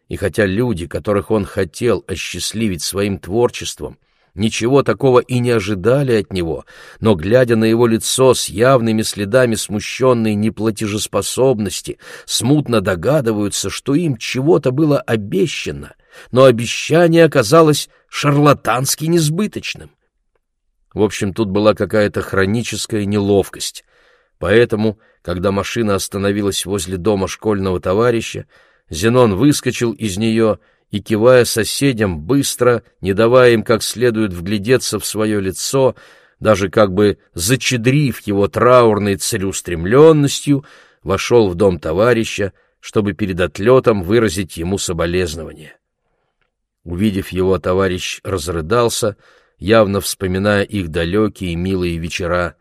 И хотя люди, которых он хотел осчастливить своим творчеством, ничего такого и не ожидали от него, но, глядя на его лицо с явными следами смущенной неплатежеспособности, смутно догадываются, что им чего-то было обещано, но обещание оказалось шарлатански несбыточным. В общем, тут была какая-то хроническая неловкость. Поэтому, когда машина остановилась возле дома школьного товарища, Зенон выскочил из нее и, кивая соседям, быстро, не давая им как следует вглядеться в свое лицо, даже как бы зачедрив его траурной целеустремленностью, вошел в дом товарища, чтобы перед отлетом выразить ему соболезнование. Увидев его, товарищ разрыдался, явно вспоминая их далекие и милые вечера.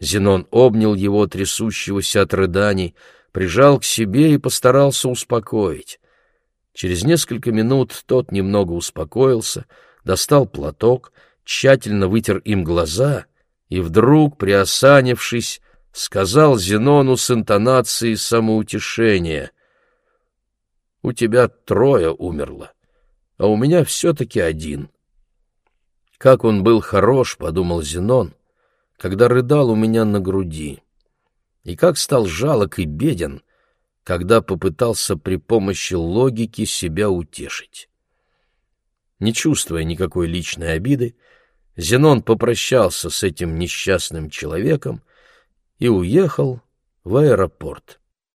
Зенон обнял его, трясущегося от рыданий, прижал к себе и постарался успокоить. Через несколько минут тот немного успокоился, достал платок, тщательно вытер им глаза и вдруг, приосанившись, сказал Зенону с интонацией самоутешения. «У тебя трое умерло, а у меня все-таки один». Как он был хорош, — подумал Зенон, — когда рыдал у меня на груди и как стал жалок и беден, когда попытался при помощи логики себя утешить. Не чувствуя никакой личной обиды, Зенон попрощался с этим несчастным человеком и уехал в аэропорт.